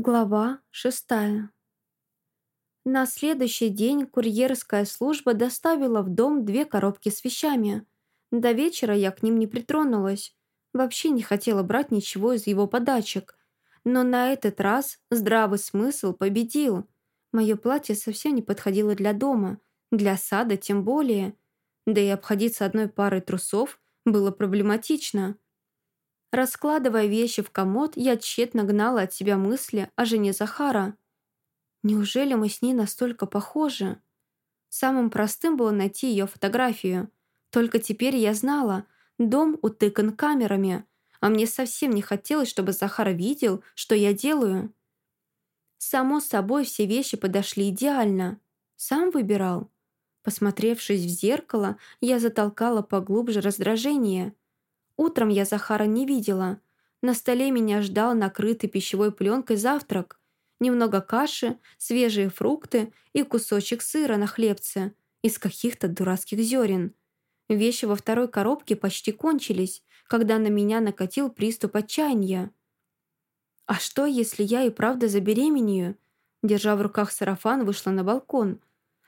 Глава шестая. На следующий день курьерская служба доставила в дом две коробки с вещами. До вечера я к ним не притронулась. Вообще не хотела брать ничего из его подачек. Но на этот раз здравый смысл победил. Мое платье совсем не подходило для дома, для сада тем более. Да и обходиться одной парой трусов было проблематично. Раскладывая вещи в комод, я тщетно гнала от себя мысли о жене Захара. Неужели мы с ней настолько похожи? Самым простым было найти ее фотографию. Только теперь я знала, дом утыкан камерами, а мне совсем не хотелось, чтобы Захар видел, что я делаю. Само собой, все вещи подошли идеально. Сам выбирал. Посмотревшись в зеркало, я затолкала поглубже раздражение – Утром я Захара не видела. На столе меня ждал накрытый пищевой пленкой завтрак. Немного каши, свежие фрукты и кусочек сыра на хлебце из каких-то дурацких зерен. Вещи во второй коробке почти кончились, когда на меня накатил приступ отчаяния. «А что, если я и правда забеременею?» Держа в руках сарафан, вышла на балкон.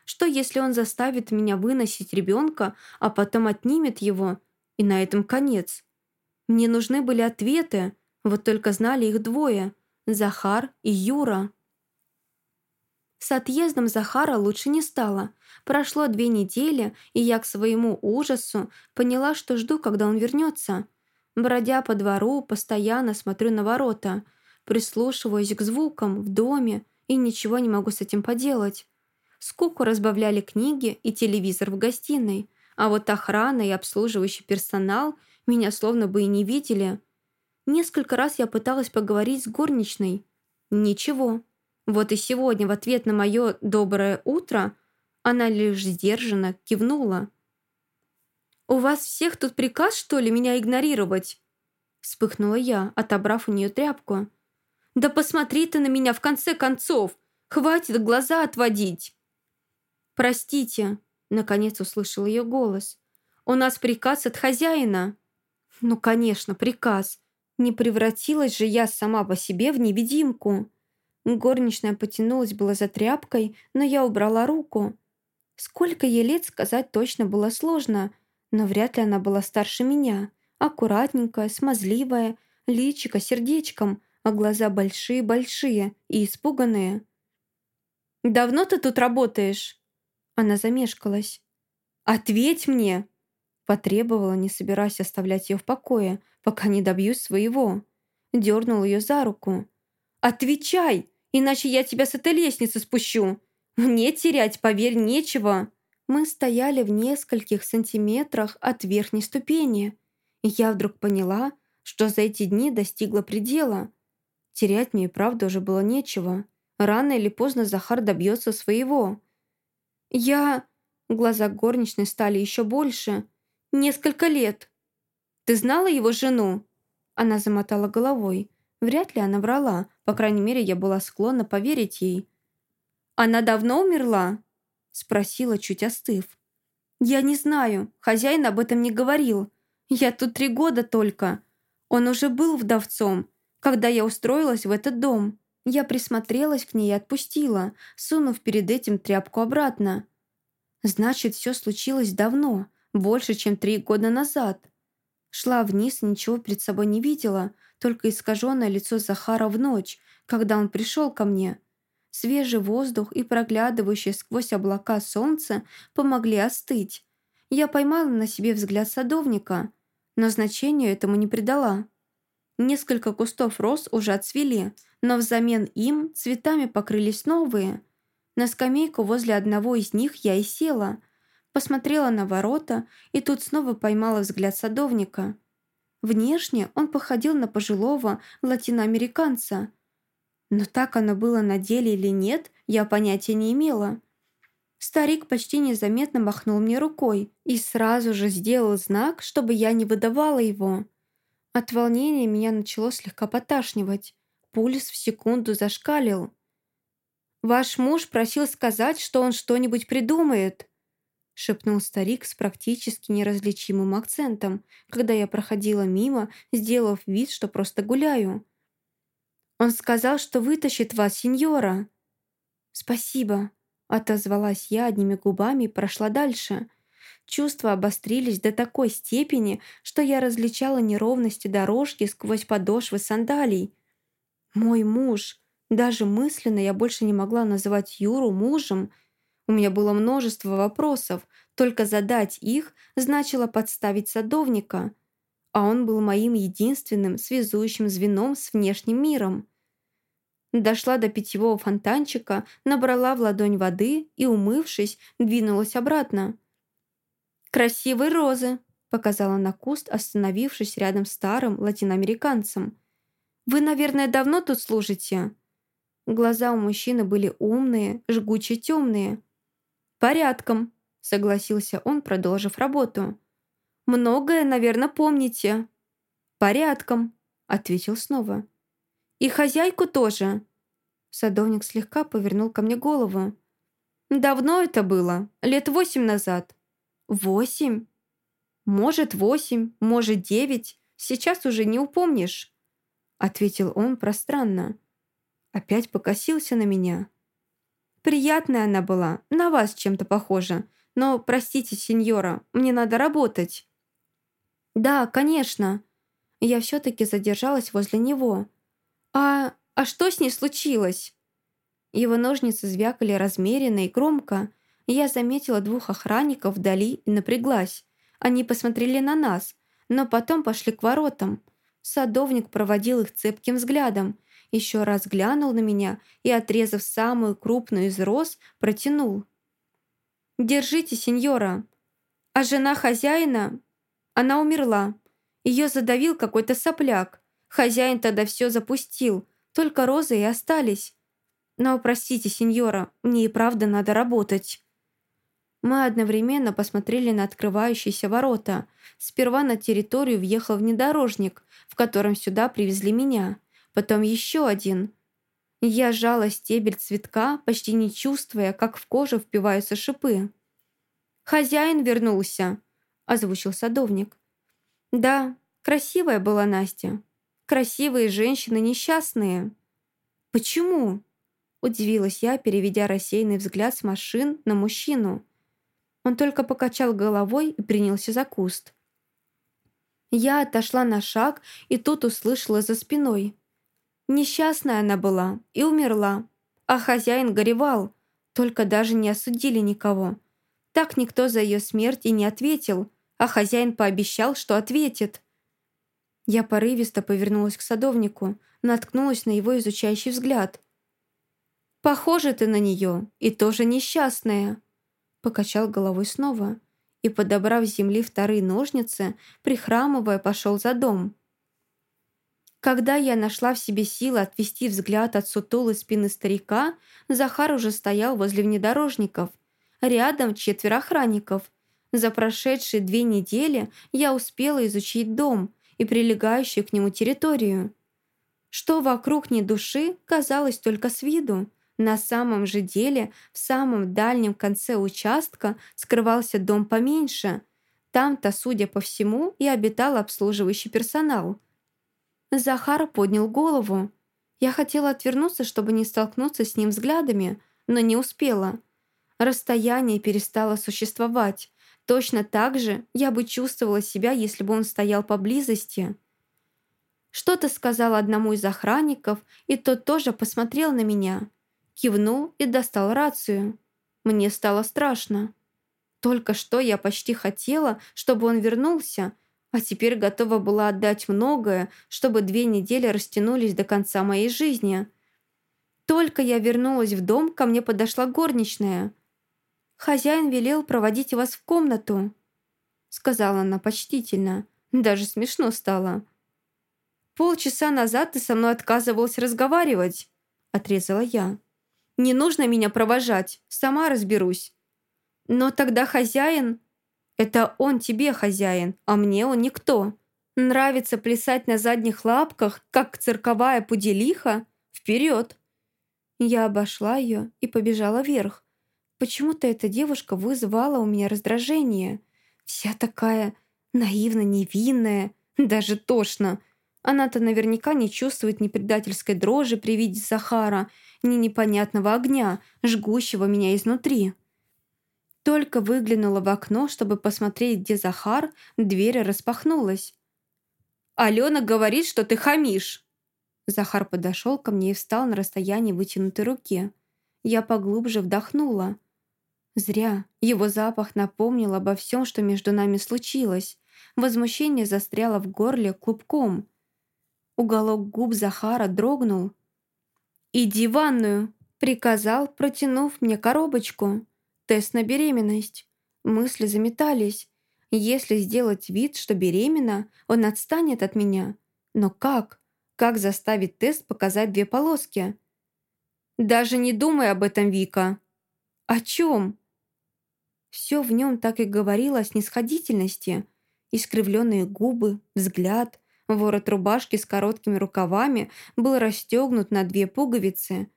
«Что, если он заставит меня выносить ребенка, а потом отнимет его?» И на этом конец. Мне нужны были ответы, вот только знали их двое – Захар и Юра. С отъездом Захара лучше не стало. Прошло две недели, и я к своему ужасу поняла, что жду, когда он вернется. Бродя по двору, постоянно смотрю на ворота, прислушиваюсь к звукам в доме и ничего не могу с этим поделать. Скуку разбавляли книги и телевизор в гостиной – а вот охрана и обслуживающий персонал меня словно бы и не видели. Несколько раз я пыталась поговорить с горничной. Ничего. Вот и сегодня в ответ на мое «доброе утро» она лишь сдержанно кивнула. «У вас всех тут приказ, что ли, меня игнорировать?» Вспыхнула я, отобрав у нее тряпку. «Да посмотри ты на меня в конце концов! Хватит глаза отводить!» «Простите», Наконец услышал ее голос. «У нас приказ от хозяина». «Ну, конечно, приказ. Не превратилась же я сама по себе в невидимку». Горничная потянулась была за тряпкой, но я убрала руку. Сколько ей лет сказать точно было сложно, но вряд ли она была старше меня. Аккуратненькая, смазливая, личико сердечком, а глаза большие-большие и испуганные. «Давно ты тут работаешь?» Она замешкалась. «Ответь мне!» Потребовала, не собираясь оставлять ее в покое, пока не добьюсь своего. Дернул ее за руку. «Отвечай, иначе я тебя с этой лестницы спущу! Мне терять, поверь, нечего!» Мы стояли в нескольких сантиметрах от верхней ступени, и я вдруг поняла, что за эти дни достигла предела. Терять мне и правда уже было нечего. Рано или поздно Захар добьется своего. «Я...» Глаза горничной стали еще больше. «Несколько лет. Ты знала его жену?» Она замотала головой. Вряд ли она врала. По крайней мере, я была склонна поверить ей. «Она давно умерла?» Спросила, чуть остыв. «Я не знаю. Хозяин об этом не говорил. Я тут три года только. Он уже был вдовцом, когда я устроилась в этот дом. Я присмотрелась к ней и отпустила, сунув перед этим тряпку обратно. Значит, все случилось давно, больше, чем три года назад. Шла вниз и ничего перед собой не видела, только искаженное лицо Захара в ночь, когда он пришел ко мне. Свежий воздух и проглядывающее сквозь облака солнце помогли остыть. Я поймала на себе взгляд садовника, но значению этому не придала. Несколько кустов роз уже отцвели, но взамен им цветами покрылись новые. На скамейку возле одного из них я и села. Посмотрела на ворота и тут снова поймала взгляд садовника. Внешне он походил на пожилого латиноамериканца. Но так оно было на деле или нет, я понятия не имела. Старик почти незаметно махнул мне рукой и сразу же сделал знак, чтобы я не выдавала его. От волнения меня начало слегка поташнивать. Пульс в секунду зашкалил. «Ваш муж просил сказать, что он что-нибудь придумает», шепнул старик с практически неразличимым акцентом, когда я проходила мимо, сделав вид, что просто гуляю. Он сказал, что вытащит вас, сеньора». «Спасибо», — отозвалась я одними губами и прошла дальше. Чувства обострились до такой степени, что я различала неровности дорожки сквозь подошвы сандалий. Мой муж. Даже мысленно я больше не могла называть Юру мужем. У меня было множество вопросов, только задать их значило подставить садовника. А он был моим единственным связующим звеном с внешним миром. Дошла до питьевого фонтанчика, набрала в ладонь воды и, умывшись, двинулась обратно. «Красивые розы», — показала на куст, остановившись рядом с старым латиноамериканцем. «Вы, наверное, давно тут служите?» Глаза у мужчины были умные, жгуче темные. «Порядком», — согласился он, продолжив работу. «Многое, наверное, помните». «Порядком», — ответил снова. «И хозяйку тоже». Садовник слегка повернул ко мне голову. «Давно это было, лет восемь назад». «Восемь?» «Может, восемь, может, девять. Сейчас уже не упомнишь», — ответил он пространно. Опять покосился на меня. «Приятная она была, на вас чем-то похожа. Но, простите, сеньора, мне надо работать». «Да, конечно». Я все-таки задержалась возле него. «А... а что с ней случилось?» Его ножницы звякали размеренно и громко. Я заметила двух охранников вдали и напряглась. Они посмотрели на нас, но потом пошли к воротам. Садовник проводил их цепким взглядом, еще раз глянул на меня и, отрезав самую крупную из роз, протянул. «Держите, сеньора. А жена хозяина? Она умерла. Ее задавил какой-то сопляк. Хозяин тогда все запустил, только розы и остались. Но, простите, сеньора, мне и правда надо работать». Мы одновременно посмотрели на открывающиеся ворота. Сперва на территорию въехал внедорожник, в котором сюда привезли меня. Потом еще один. Я сжала стебель цветка, почти не чувствуя, как в кожу впиваются шипы. «Хозяин вернулся», – озвучил садовник. «Да, красивая была Настя. Красивые женщины несчастные». «Почему?» – удивилась я, переведя рассеянный взгляд с машин на мужчину. Он только покачал головой и принялся за куст. Я отошла на шаг и тут услышала за спиной. Несчастная она была и умерла, а хозяин горевал, только даже не осудили никого. Так никто за ее смерть и не ответил, а хозяин пообещал, что ответит. Я порывисто повернулась к садовнику, наткнулась на его изучающий взгляд. «Похоже ты на нее, и тоже несчастная», покачал головой снова и, подобрав с земли вторые ножницы, прихрамывая, пошел за дом. Когда я нашла в себе силы отвести взгляд от сутулой спины старика, Захар уже стоял возле внедорожников. Рядом четверо охранников. За прошедшие две недели я успела изучить дом и прилегающую к нему территорию. Что вокруг ни души, казалось только с виду. На самом же деле, в самом дальнем конце участка скрывался дом поменьше. Там-то, судя по всему, и обитал обслуживающий персонал. Захар поднял голову. Я хотела отвернуться, чтобы не столкнуться с ним взглядами, но не успела. Расстояние перестало существовать. Точно так же я бы чувствовала себя, если бы он стоял поблизости. Что-то сказал одному из охранников, и тот тоже посмотрел на меня кивнул и достал рацию. Мне стало страшно. Только что я почти хотела, чтобы он вернулся, а теперь готова была отдать многое, чтобы две недели растянулись до конца моей жизни. Только я вернулась в дом, ко мне подошла горничная. «Хозяин велел проводить вас в комнату», — сказала она почтительно. Даже смешно стало. «Полчаса назад ты со мной отказывалась разговаривать», — отрезала я. Не нужно меня провожать, сама разберусь. Но тогда хозяин... Это он тебе хозяин, а мне он никто. Нравится плясать на задних лапках, как цирковая пуделиха? Вперед! Я обошла ее и побежала вверх. Почему-то эта девушка вызывала у меня раздражение. Вся такая наивно невинная, даже тошно. Она-то наверняка не чувствует ни предательской дрожи при виде Захара, ни непонятного огня, жгущего меня изнутри. Только выглянула в окно, чтобы посмотреть, где Захар, дверь распахнулась. «Алена говорит, что ты хамишь!» Захар подошел ко мне и встал на расстоянии вытянутой руки. Я поглубже вдохнула. Зря. Его запах напомнил обо всем, что между нами случилось. Возмущение застряло в горле клубком. Уголок губ Захара дрогнул. «Иди в ванную!» — приказал, протянув мне коробочку. Тест на беременность. Мысли заметались. Если сделать вид, что беременна, он отстанет от меня. Но как? Как заставить тест показать две полоски? Даже не думай об этом, Вика. О чем? Все в нем так и говорило о снисходительности. Искривленные губы, взгляд, ворот рубашки с короткими рукавами был расстегнут на две пуговицы.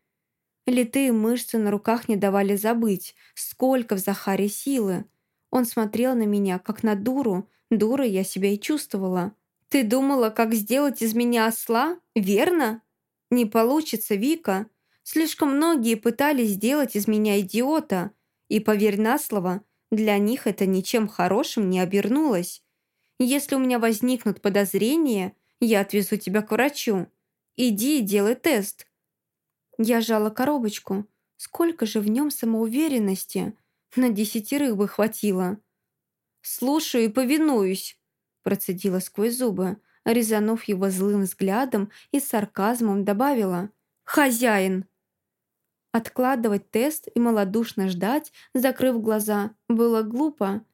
Литые мышцы на руках не давали забыть, сколько в Захаре силы. Он смотрел на меня, как на дуру, дурой я себя и чувствовала. «Ты думала, как сделать из меня осла? Верно?» «Не получится, Вика. Слишком многие пытались сделать из меня идиота. И, поверь на слово, для них это ничем хорошим не обернулось. Если у меня возникнут подозрения, я отвезу тебя к врачу. Иди и делай тест». Я жала коробочку. Сколько же в нем самоуверенности. На десятерых бы хватило. «Слушаю и повинуюсь», Процедила сквозь зубы, резанув его злым взглядом и сарказмом добавила «Хозяин!». Откладывать тест и малодушно ждать, закрыв глаза, было глупо.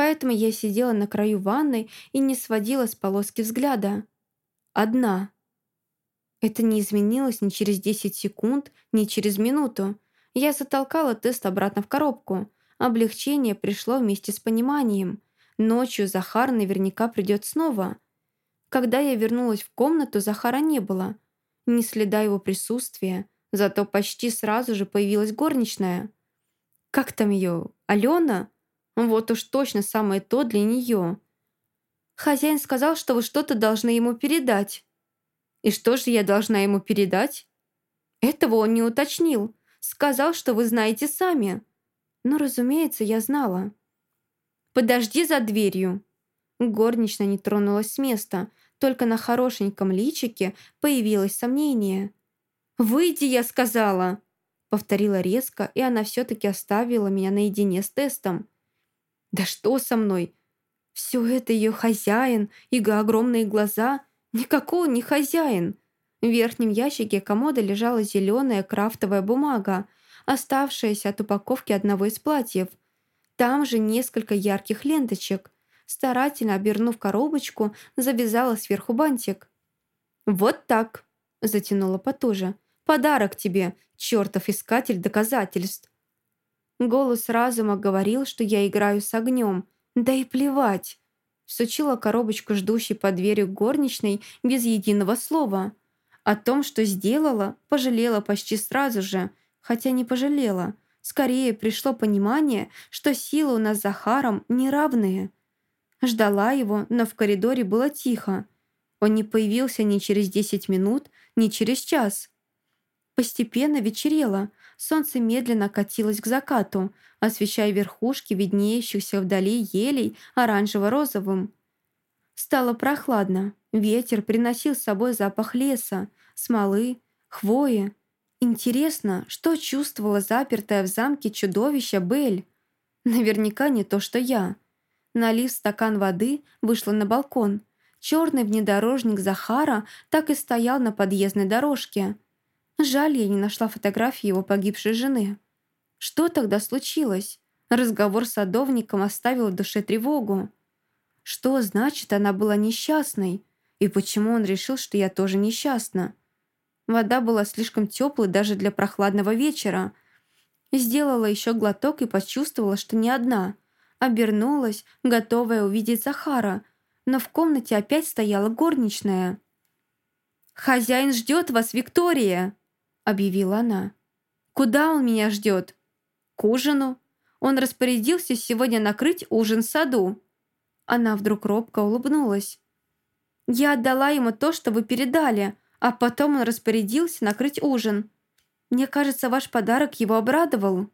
Поэтому я сидела на краю ванной и не сводила с полоски взгляда. Одна. Это не изменилось ни через 10 секунд, ни через минуту. Я затолкала тест обратно в коробку. Облегчение пришло вместе с пониманием. Ночью Захар наверняка придет снова. Когда я вернулась в комнату, Захара не было. Ни следа его присутствия, зато почти сразу же появилась горничная. Как там ее? Алена? Вот уж точно самое то для нее. Хозяин сказал, что вы что-то должны ему передать. И что же я должна ему передать? Этого он не уточнил. Сказал, что вы знаете сами. Но, разумеется, я знала. «Подожди за дверью». Горничная не тронулась с места, только на хорошеньком личике появилось сомнение. «Выйди, я сказала!» Повторила резко, и она все-таки оставила меня наедине с тестом. «Да что со мной? Все это ее хозяин, его огромные глаза. Никакого не хозяин!» В верхнем ящике комода лежала зеленая крафтовая бумага, оставшаяся от упаковки одного из платьев – там же несколько ярких ленточек. Старательно обернув коробочку, завязала сверху бантик. «Вот так», — затянула потуже. «Подарок тебе, чертов искатель доказательств». Голос разума говорил, что я играю с огнем. Да и плевать. Всучила коробочку ждущей под дверью горничной без единого слова. О том, что сделала, пожалела почти сразу же, хотя не пожалела. Скорее пришло понимание, что силы у нас с Захаром неравные. Ждала его, но в коридоре было тихо. Он не появился ни через десять минут, ни через час. Постепенно вечерело, солнце медленно катилось к закату, освещая верхушки виднеющихся вдали елей оранжево-розовым. Стало прохладно, ветер приносил с собой запах леса, смолы, хвои, Интересно, что чувствовала запертая в замке чудовище Бель? Наверняка не то, что я. Налив стакан воды, вышла на балкон. Черный внедорожник Захара так и стоял на подъездной дорожке. Жаль, я не нашла фотографии его погибшей жены. Что тогда случилось? Разговор с садовником оставил в душе тревогу. Что значит, она была несчастной? И почему он решил, что я тоже несчастна? Вода была слишком теплой даже для прохладного вечера. Сделала еще глоток и почувствовала, что не одна. Обернулась, готовая увидеть Захара, но в комнате опять стояла горничная. «Хозяин ждет вас, Виктория!» — объявила она. «Куда он меня ждет?» «К ужину. Он распорядился сегодня накрыть ужин в саду». Она вдруг робко улыбнулась. Я отдала ему то, что вы передали, а потом он распорядился накрыть ужин. Мне кажется, ваш подарок его обрадовал».